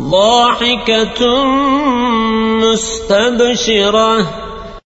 ضاحكة مستبشرة.